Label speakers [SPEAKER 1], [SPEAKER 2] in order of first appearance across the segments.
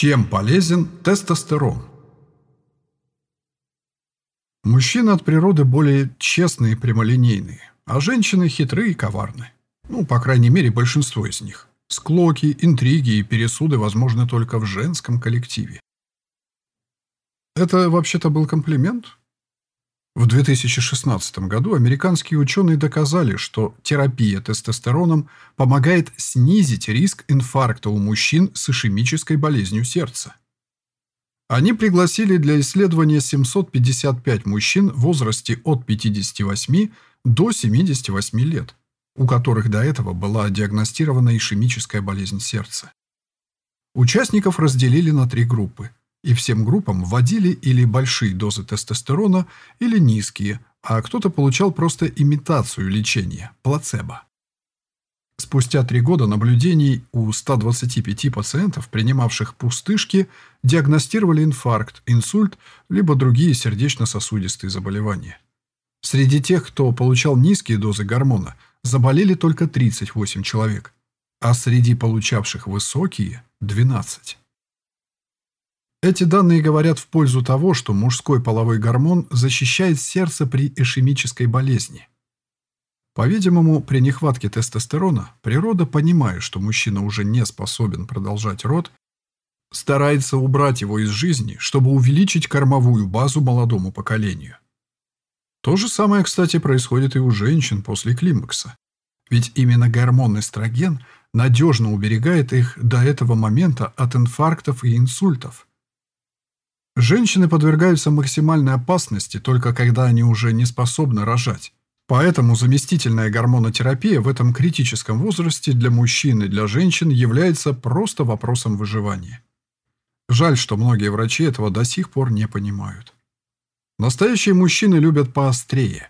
[SPEAKER 1] Чем полезен тестостерон? Мужчины от природы более честные и прямолинейные, а женщины хитрые и коварны. Ну, по крайней мере, большинство из них. Склоки, интриги и пересуды возможны только в женском коллективе. Это вообще-то был комплимент? В 2016 году американские ученые доказали, что терапия тестостероном помогает снизить риск инфаркта у мужчин с ишемической болезнью сердца. Они пригласили для исследования 755 мужчин в возрасте от 58 до 78 лет, у которых до этого была диагностирована ишемическая болезнь сердца. Участников разделили на три группы – и всем группам вводили или большие дозы тестостерона, или низкие, а кто-то получал просто имитацию лечения – плацебо. Спустя три года наблюдений у 125 пациентов, принимавших пустышки, диагностировали инфаркт, инсульт, либо другие сердечно-сосудистые заболевания. Среди тех, кто получал низкие дозы гормона, заболели только 38 человек, а среди получавших высокие – 12. Эти данные говорят в пользу того, что мужской половой гормон защищает сердце при ишемической болезни. По-видимому, при нехватке тестостерона природа, понимая, что мужчина уже не способен продолжать род, старается убрать его из жизни, чтобы увеличить кормовую базу молодому поколению. То же самое, кстати, происходит и у женщин после климакса. Ведь именно гормон эстроген надежно уберегает их до этого момента от инфарктов и инсультов. Женщины подвергаются максимальной опасности только когда они уже не способны рожать. Поэтому заместительная гормонотерапия в этом критическом возрасте для мужчин и для женщин является просто вопросом выживания. Жаль, что многие врачи этого до сих пор не понимают. Настоящие мужчины любят поострее.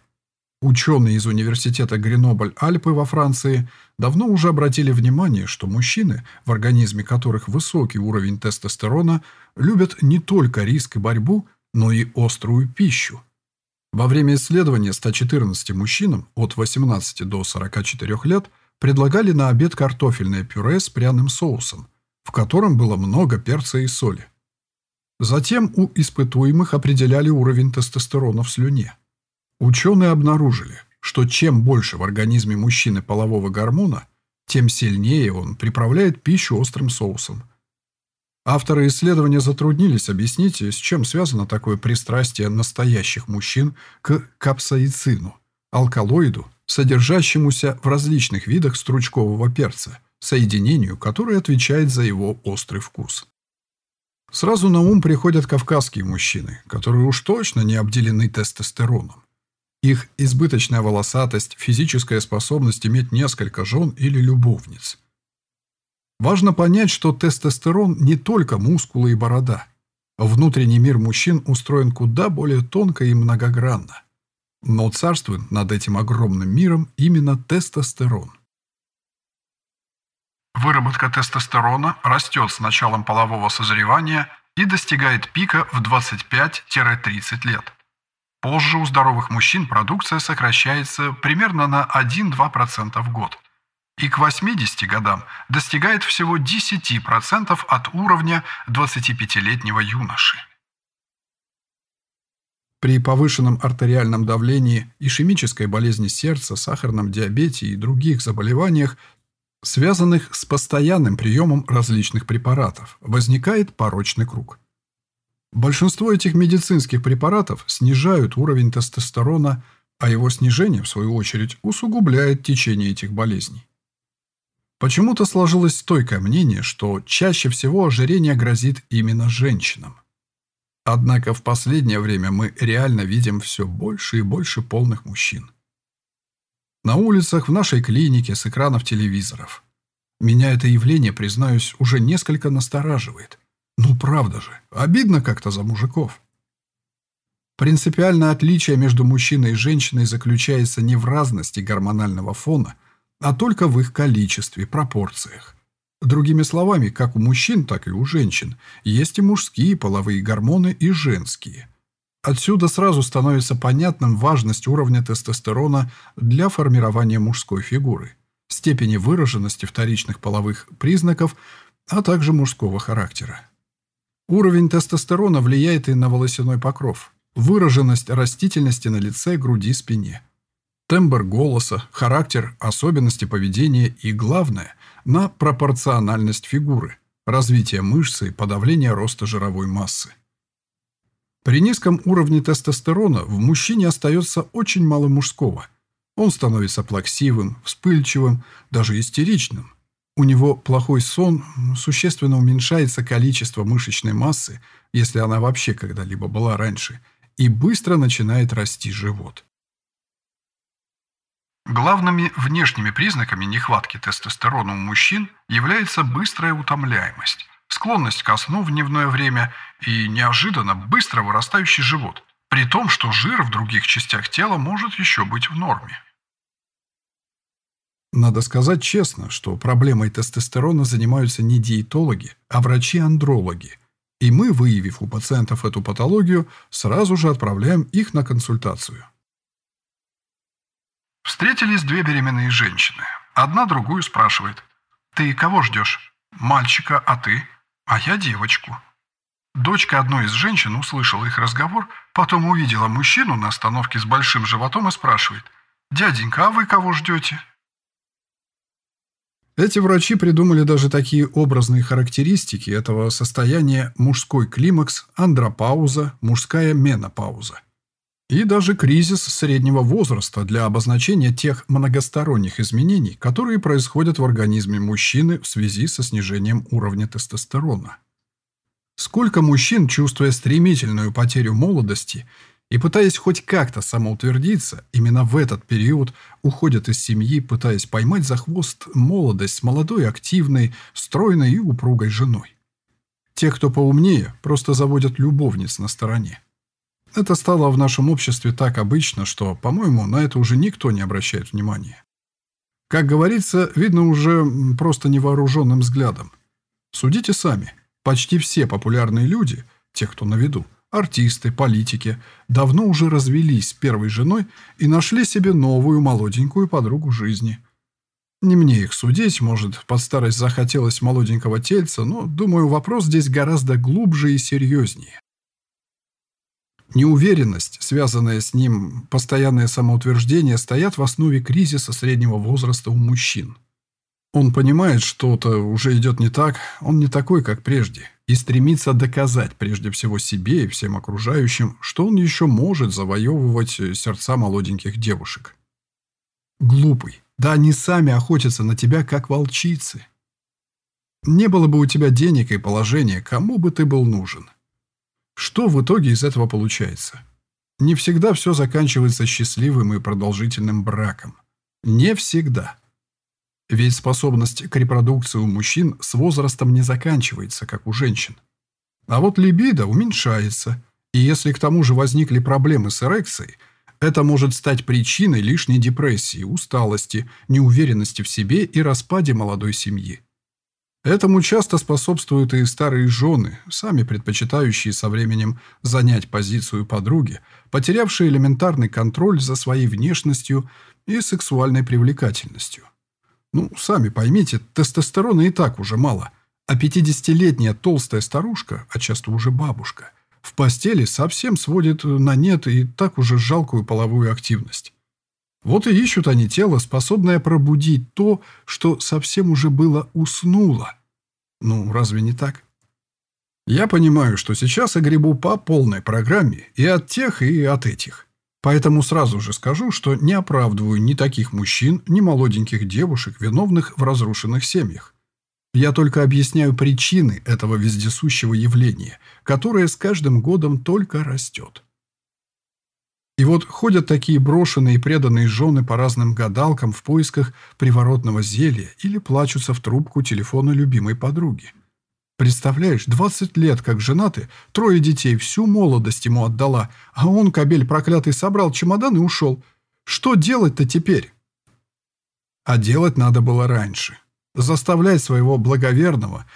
[SPEAKER 1] Ученые из университета Гренобль-Альпы во Франции давно уже обратили внимание, что мужчины, в организме которых высокий уровень тестостерона, любят не только риск и борьбу, но и острую пищу. Во время исследования 114 мужчинам от 18 до 44 лет предлагали на обед картофельное пюре с пряным соусом, в котором было много перца и соли. Затем у испытуемых определяли уровень тестостерона в слюне. Ученые обнаружили, что чем больше в организме мужчины полового гормона, тем сильнее он приправляет пищу острым соусом. Авторы исследования затруднились объяснить, с чем связано такое пристрастие настоящих мужчин к капсаицину, алкалоиду, содержащемуся в различных видах стручкового перца, соединению, которое отвечает за его острый вкус. Сразу на ум приходят кавказские мужчины, которые уж точно не обделены тестостероном. Их избыточная волосатость, физическая способность иметь несколько жен или любовниц. Важно понять, что тестостерон не только мускулы и борода. Внутренний мир мужчин устроен куда более тонко и многогранно. Но царствует над этим огромным миром именно тестостерон. Выработка тестостерона растет с началом полового созревания и достигает пика в 25-30 лет. Позже у здоровых мужчин продукция сокращается примерно на 1-2% в год и к 80 годам достигает всего 10% от уровня 25-летнего юноши. При повышенном артериальном давлении, ишемической болезни сердца, сахарном диабете и других заболеваниях, связанных с постоянным приемом различных препаратов, возникает порочный круг. Большинство этих медицинских препаратов снижают уровень тестостерона, а его снижение, в свою очередь, усугубляет течение этих болезней. Почему-то сложилось стойкое мнение, что чаще всего ожирение грозит именно женщинам. Однако в последнее время мы реально видим все больше и больше полных мужчин. На улицах, в нашей клинике, с экранов телевизоров. Меня это явление, признаюсь, уже несколько настораживает. Ну правда же, обидно как-то за мужиков. Принципиальное отличие между мужчиной и женщиной заключается не в разности гормонального фона, а только в их количестве, пропорциях. Другими словами, как у мужчин, так и у женщин, есть и мужские половые гормоны, и женские. Отсюда сразу становится понятным важность уровня тестостерона для формирования мужской фигуры, степени выраженности вторичных половых признаков, а также мужского характера. Уровень тестостерона влияет и на волосяной покров, выраженность растительности на лице, груди, спине, тембр голоса, характер, особенности поведения и, главное, на пропорциональность фигуры, развитие мышцы и подавление роста жировой массы. При низком уровне тестостерона в мужчине остается очень мало мужского. Он становится плаксивым, вспыльчивым, даже истеричным. У него плохой сон, существенно уменьшается количество мышечной массы, если она вообще когда-либо была раньше, и быстро начинает расти живот. Главными внешними признаками нехватки тестостерона у мужчин является быстрая утомляемость, склонность ко сну в дневное время и неожиданно быстро вырастающий живот, при том, что жир в других частях тела может еще быть в норме. Надо сказать честно, что проблемой тестостерона занимаются не диетологи, а врачи-андрологи. И мы, выявив у пациентов эту патологию, сразу же отправляем их на консультацию. Встретились две беременные женщины. Одна другую спрашивает. «Ты кого ждешь? Мальчика, а ты?» «А я девочку». Дочка одной из женщин услышала их разговор, потом увидела мужчину на остановке с большим животом и спрашивает. «Дяденька, а вы кого ждете?» Эти врачи придумали даже такие образные характеристики этого состояния мужской климакс, андропауза, мужская менопауза. И даже кризис среднего возраста для обозначения тех многосторонних изменений, которые происходят в организме мужчины в связи со снижением уровня тестостерона. Сколько мужчин, чувствуя стремительную потерю молодости, и пытаясь хоть как-то самоутвердиться, именно в этот период уходят из семьи, пытаясь поймать за хвост молодость с молодой, активной, стройной и упругой женой. Те, кто поумнее, просто заводят любовниц на стороне. Это стало в нашем обществе так обычно, что, по-моему, на это уже никто не обращает внимания. Как говорится, видно уже просто невооруженным взглядом. Судите сами. Почти все популярные люди, те, кто на виду, артисты, политики, давно уже развелись с первой женой и нашли себе новую молоденькую подругу жизни. Не мне их судить, может, под старость захотелось молоденького тельца, но, думаю, вопрос здесь гораздо глубже и серьезнее. Неуверенность, связанная с ним, постоянное самоутверждение стоят в основе кризиса среднего возраста у мужчин. Он понимает, что-то уже идет не так, он не такой, как прежде, и стремится доказать прежде всего себе и всем окружающим, что он еще может завоевывать сердца молоденьких девушек. Глупый. Да они сами охотятся на тебя, как волчицы. Не было бы у тебя денег и положения, кому бы ты был нужен. Что в итоге из этого получается? Не всегда все заканчивается счастливым и продолжительным браком. Не всегда. Ведь способность к репродукции у мужчин с возрастом не заканчивается, как у женщин. А вот либидо уменьшается. И если к тому же возникли проблемы с эрекцией, это может стать причиной лишней депрессии, усталости, неуверенности в себе и распаде молодой семьи. Этому часто способствуют и старые жены, сами предпочитающие со временем занять позицию подруги, потерявшие элементарный контроль за своей внешностью и сексуальной привлекательностью. Ну, сами поймите, тестостерона и так уже мало. А 50-летняя толстая старушка, а часто уже бабушка, в постели совсем сводит на нет и так уже жалкую половую активность. Вот и ищут они тело, способное пробудить то, что совсем уже было уснуло. Ну, разве не так? Я понимаю, что сейчас я гребу по полной программе и от тех, и от этих. Поэтому сразу же скажу, что не оправдываю ни таких мужчин, ни молоденьких девушек, виновных в разрушенных семьях. Я только объясняю причины этого вездесущего явления, которое с каждым годом только растет. И вот ходят такие брошенные и преданные жены по разным гадалкам в поисках приворотного зелья или плачутся в трубку телефона любимой подруги. Представляешь, 20 лет как женаты, трое детей, всю молодость ему отдала, а он, кобель проклятый, собрал чемодан и ушел. Что делать-то теперь? А делать надо было раньше. Заставлять своего благоверного,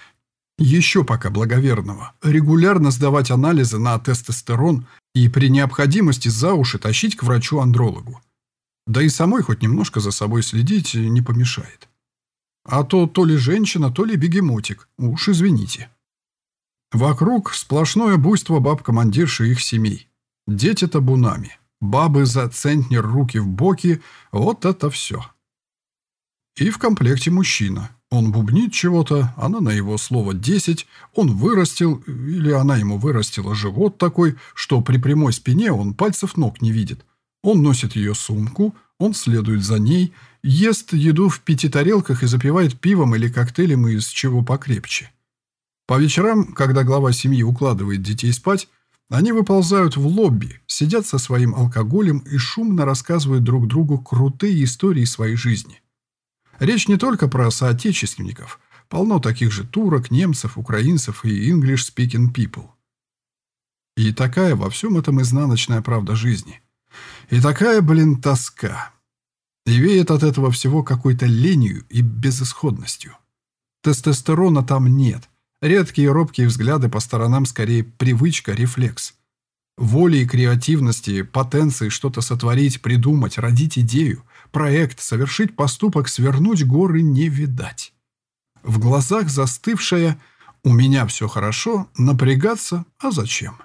[SPEAKER 1] еще пока благоверного, регулярно сдавать анализы на тестостерон и при необходимости за уши тащить к врачу-андрологу. Да и самой хоть немножко за собой следить не помешает. А то то ли женщина, то ли бегемотик. Уж извините. Вокруг сплошное буйство баб-командирши их семей. Дети табунами. Бабы за центнер руки в боки. Вот это все. И в комплекте мужчина. Он бубнит чего-то, она на его слово десять, он вырастил, или она ему вырастила живот такой, что при прямой спине он пальцев ног не видит. Он носит ее сумку, он следует за ней, ест еду в пяти тарелках и запивает пивом или коктейлем из чего покрепче. По вечерам, когда глава семьи укладывает детей спать, они выползают в лобби, сидят со своим алкоголем и шумно рассказывают друг другу крутые истории своей жизни. Речь не только про соотечественников. Полно таких же турок, немцев, украинцев и English-speaking people. И такая во всем этом изнаночная правда жизни. И такая, блин, тоска. И веет от этого всего какой-то ленью и безысходностью. Тестостерона там нет. Редкие робкие взгляды по сторонам скорее привычка, рефлекс. Воли и креативности, потенции что-то сотворить, придумать, родить идею, проект, совершить поступок, свернуть горы не видать. В глазах застывшая «у меня все хорошо», напрягаться «а зачем?».